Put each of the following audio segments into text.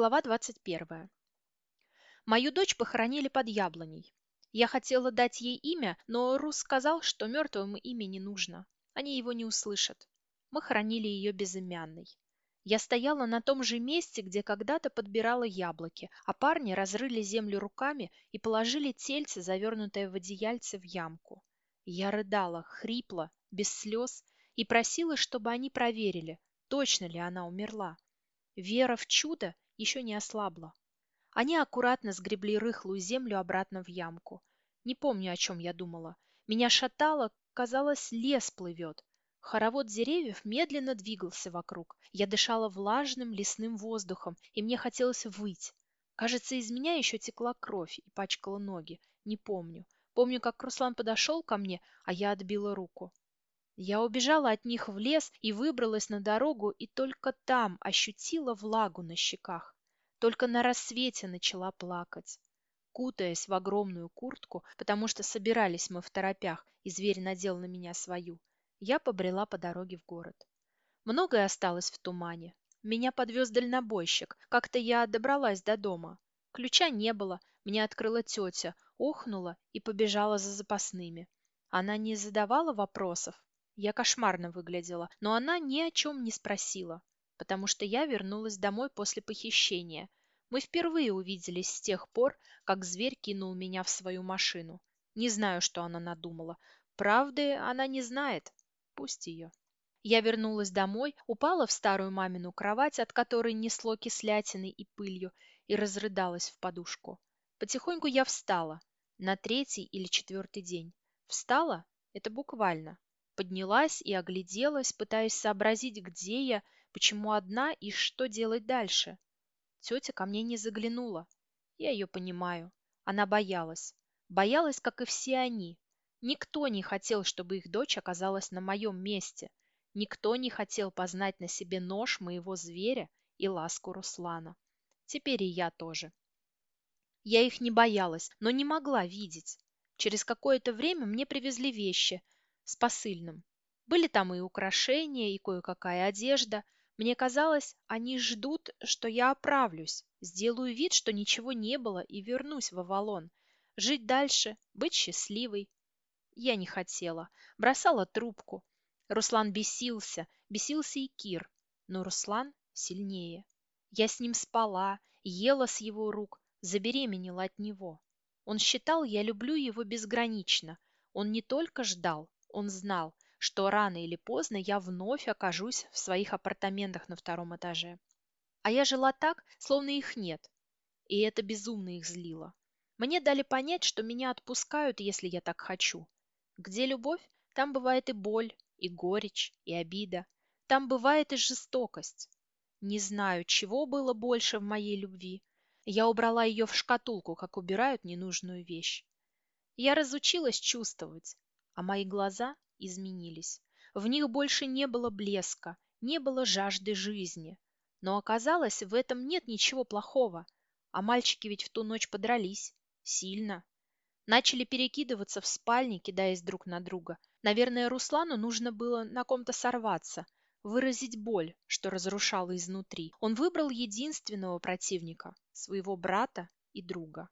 Глава 21. Мою дочь похоронили под яблоней. Я хотела дать ей имя, но Рус сказал, что мертвым имя не нужно. Они его не услышат. Мы хоронили ее безымянной. Я стояла на том же месте, где когда-то подбирала яблоки, а парни разрыли землю руками и положили тельце, завернутое в одеяльце, в ямку. Я рыдала, хрипла, без слез, и просила, чтобы они проверили, точно ли она умерла. Вера в чудо еще не ослабла. Они аккуратно сгребли рыхлую землю обратно в ямку. Не помню, о чем я думала. Меня шатало, казалось, лес плывет. Хоровод деревьев медленно двигался вокруг. Я дышала влажным лесным воздухом, и мне хотелось выть. Кажется, из меня еще текла кровь и пачкала ноги. Не помню. Помню, как Руслан подошел ко мне, а я отбила руку. Я убежала от них в лес и выбралась на дорогу, и только там ощутила влагу на щеках. Только на рассвете начала плакать. Кутаясь в огромную куртку, потому что собирались мы в торопях, и зверь надел на меня свою, я побрела по дороге в город. Многое осталось в тумане. Меня подвез дальнобойщик. Как-то я добралась до дома. Ключа не было. Мне открыла тетя, охнула и побежала за запасными. Она не задавала вопросов, я кошмарно выглядела, но она ни о чем не спросила, потому что я вернулась домой после похищения. Мы впервые увиделись с тех пор, как зверь кинул меня в свою машину. Не знаю, что она надумала. Правды она не знает. Пусть ее. Я вернулась домой, упала в старую мамину кровать, от которой несло кислятиной и пылью, и разрыдалась в подушку. Потихоньку я встала. На третий или четвертый день. Встала? Это буквально. Поднялась и огляделась, пытаясь сообразить, где я, почему одна и что делать дальше. Тетя ко мне не заглянула. Я ее понимаю. Она боялась. Боялась, как и все они. Никто не хотел, чтобы их дочь оказалась на моем месте. Никто не хотел познать на себе нож моего зверя и ласку Руслана. Теперь и я тоже. Я их не боялась, но не могла видеть. Через какое-то время мне привезли вещи – с посыльным. Были там и украшения, и кое-какая одежда. Мне казалось, они ждут, что я оправлюсь, сделаю вид, что ничего не было, и вернусь в Авалон. Жить дальше, быть счастливой. Я не хотела. Бросала трубку. Руслан бесился, бесился и Кир. Но Руслан сильнее. Я с ним спала, ела с его рук, забеременела от него. Он считал, я люблю его безгранично. Он не только ждал, он знал, что рано или поздно я вновь окажусь в своих апартаментах на втором этаже. А я жила так, словно их нет. И это безумно их злило. Мне дали понять, что меня отпускают, если я так хочу. Где любовь, там бывает и боль, и горечь, и обида. Там бывает и жестокость. Не знаю, чего было больше в моей любви. Я убрала ее в шкатулку, как убирают ненужную вещь. Я разучилась чувствовать, а мои глаза изменились. В них больше не было блеска, не было жажды жизни. Но оказалось, в этом нет ничего плохого. А мальчики ведь в ту ночь подрались. Сильно. Начали перекидываться в спальне, кидаясь друг на друга. Наверное, Руслану нужно было на ком-то сорваться, выразить боль, что разрушало изнутри. Он выбрал единственного противника, своего брата и друга.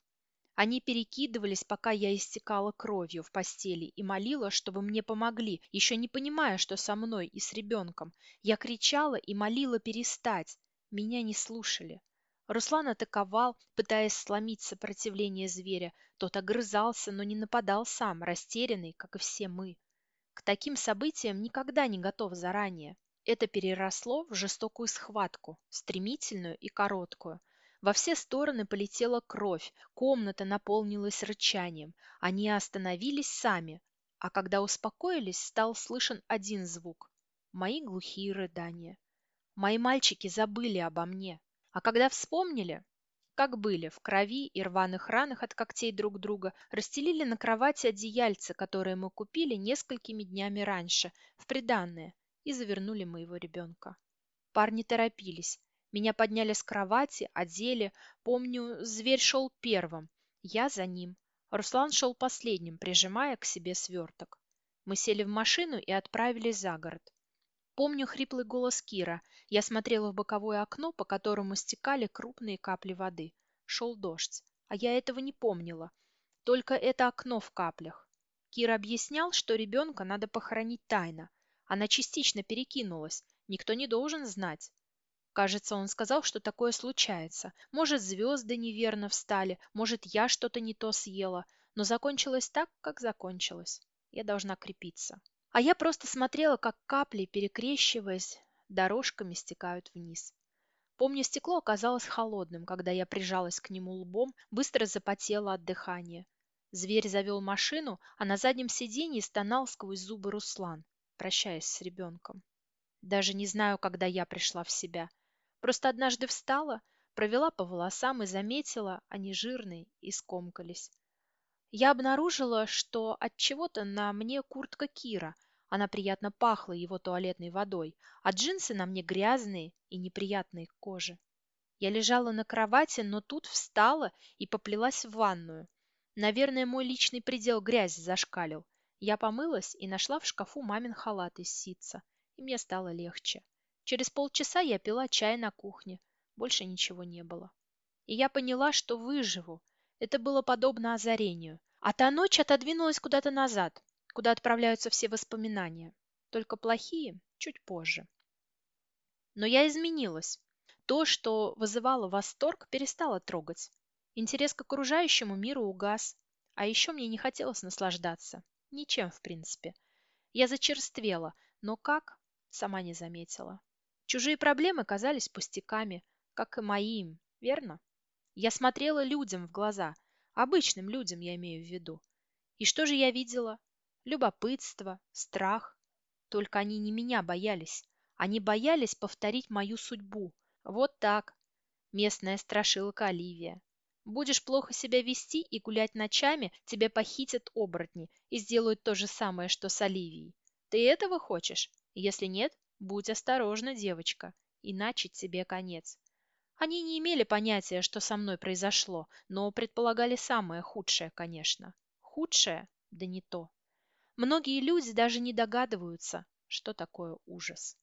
Они перекидывались, пока я истекала кровью в постели и молила, чтобы мне помогли, еще не понимая, что со мной и с ребенком. Я кричала и молила перестать. Меня не слушали. Руслан атаковал, пытаясь сломить сопротивление зверя. Тот огрызался, но не нападал сам, растерянный, как и все мы. К таким событиям никогда не готов заранее. Это переросло в жестокую схватку, стремительную и короткую. Во все стороны полетела кровь, комната наполнилась рычанием. Они остановились сами, а когда успокоились, стал слышен один звук – мои глухие рыдания. Мои мальчики забыли обо мне, а когда вспомнили, как были, в крови и рваных ранах от когтей друг друга, расстелили на кровати одеяльца, которые мы купили несколькими днями раньше, в приданное, и завернули моего ребенка. Парни торопились, меня подняли с кровати, одели. Помню, зверь шел первым. Я за ним. Руслан шел последним, прижимая к себе сверток. Мы сели в машину и отправились за город. Помню хриплый голос Кира. Я смотрела в боковое окно, по которому стекали крупные капли воды. Шел дождь, а я этого не помнила. Только это окно в каплях. Кир объяснял, что ребенка надо похоронить тайно. Она частично перекинулась, никто не должен знать. Кажется, он сказал, что такое случается. Может, звезды неверно встали, может, я что-то не то съела, но закончилось так, как закончилось. Я должна крепиться. А я просто смотрела, как капли, перекрещиваясь, дорожками стекают вниз. Помню, стекло оказалось холодным, когда я прижалась к нему лбом, быстро запотела от дыхания. Зверь завел машину, а на заднем сиденье стонал сквозь зубы Руслан, прощаясь с ребенком. Даже не знаю, когда я пришла в себя. Просто однажды встала, провела по волосам и заметила, они жирные и скомкались. Я обнаружила, что от чего-то на мне куртка Кира. Она приятно пахла его туалетной водой, а джинсы на мне грязные и неприятные к коже. Я лежала на кровати, но тут встала и поплелась в ванную. Наверное, мой личный предел грязи зашкалил. Я помылась и нашла в шкафу мамин халат из ситца, и мне стало легче. Через полчаса я пила чай на кухне. Больше ничего не было. И я поняла, что выживу. Это было подобно озарению. А та ночь отодвинулась куда-то назад, куда отправляются все воспоминания. Только плохие чуть позже. Но я изменилась. То, что вызывало восторг, перестало трогать. Интерес к окружающему миру угас. А еще мне не хотелось наслаждаться. Ничем, в принципе. Я зачерствела, но как, сама не заметила. Чужие проблемы казались пустяками, как и моим, верно? Я смотрела людям в глаза, обычным людям я имею в виду. И что же я видела? Любопытство, страх. Только они не меня боялись. Они боялись повторить мою судьбу. Вот так. Местная страшилка Оливия. Будешь плохо себя вести и гулять ночами, тебя похитят оборотни и сделают то же самое, что с Оливией. Ты этого хочешь? Если нет, Будь осторожна, девочка, иначе тебе конец. Они не имели понятия, что со мной произошло, но предполагали самое худшее, конечно. Худшее? Да не то. Многие люди даже не догадываются, что такое ужас.